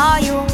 Are you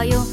tayo.